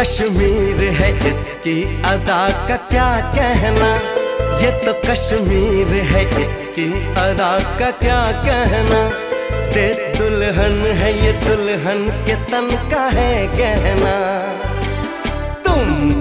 कश्मीर है इसकी अदा का क्या कहना? ये तो कश्मीर है इसकी अदा का क्या कहना? देश दुल्हन है, ये दुल्हन के तन का है कहना। तुम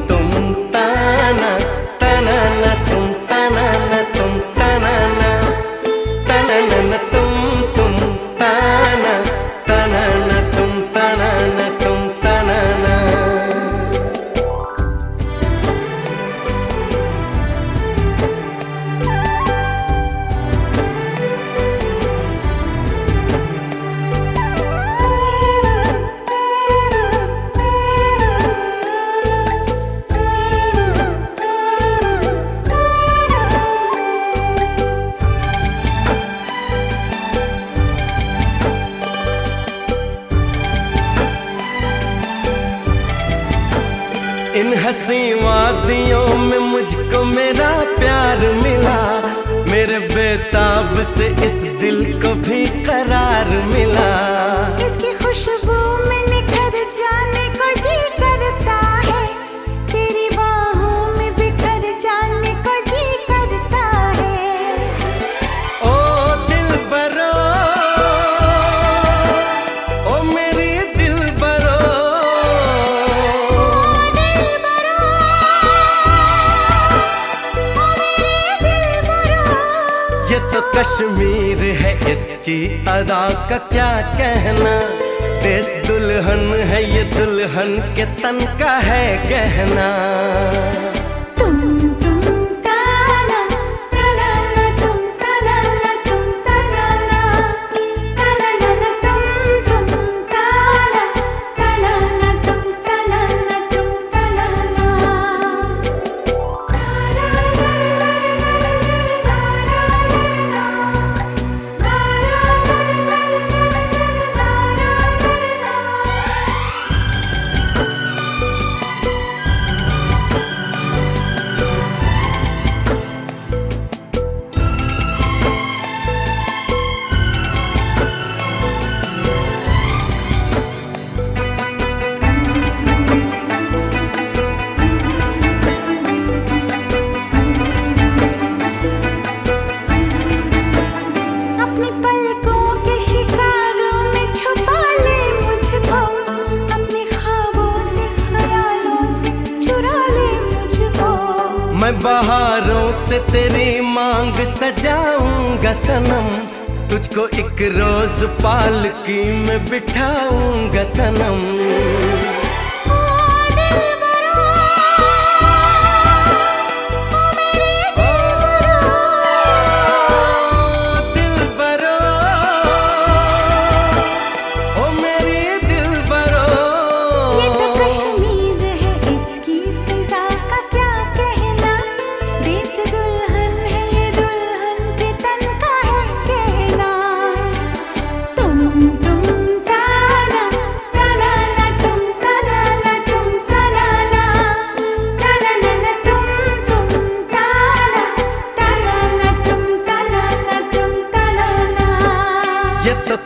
इन हसी वादियों में मुझको मेरा प्यार मिला। मेरे बेताब से इस दिल को भी करार मिला। इसकी कश्मीर है इसकी अदा का क्या कहना? देश दुल्हन है, ये दुल्हन के तन का है गहना। तुम मैं बहारों से तेरी मांग सजाऊँगा सनम। तुझको एक रोज पालकी में बिठाऊँगा सनम।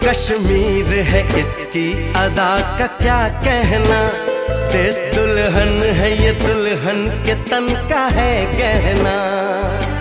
कश्मीर है इसकी अदा का क्या कहना? तेज दुल्हन है ये दुल्हन के तन का है गहना।